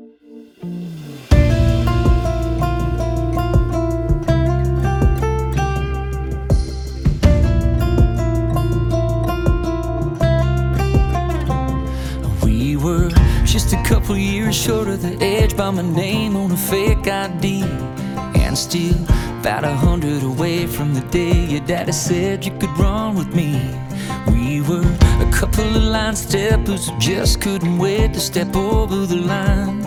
We were just a couple years short of the edge by my name on a fake ID. And still about a hundred away from the day your daddy said you could run with me. We were a couple of line steppers who just couldn't wait to step over the line.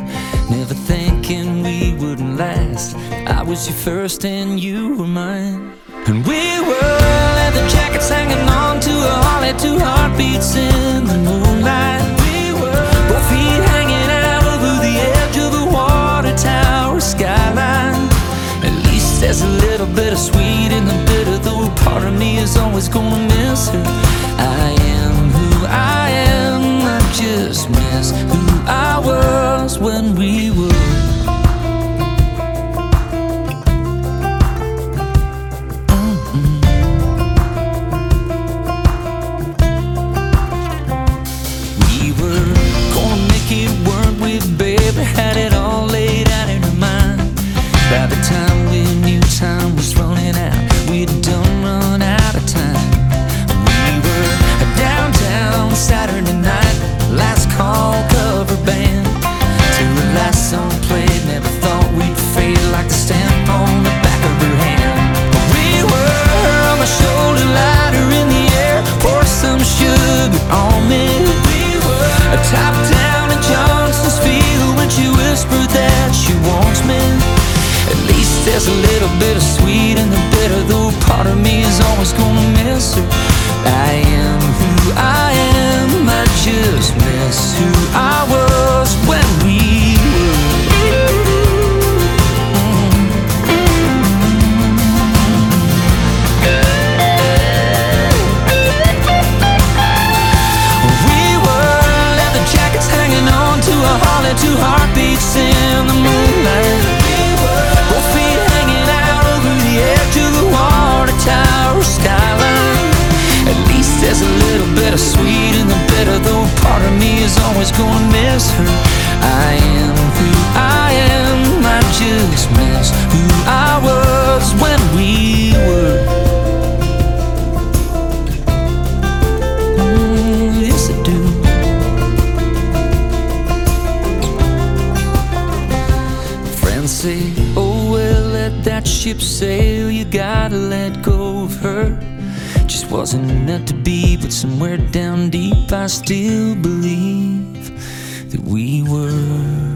I was your first and you were mine. And we were leather jackets hanging on to a Harley, two heartbeats in the moonlight. We were both feet hanging out over the edge of a water tower skyline. At least there's a little bit of sweet in the bitter, though part of me is always gonna miss her. I am who I am, I just miss who I was when we were. We there's a little bit of sweet in the bitter, though part of me is always gonna miss her. I am who I am, I just miss who I was when we were. We were leather jackets hanging on to a Harley, two heartbeats in the moonlight. Always gonna miss her. I am who I am, I just miss who I was when we were. Mm, yes, I do. Friends say, oh well, let that ship sail. You gotta let go of her. Just wasn't meant to be, but somewhere down deep I still believe that we were.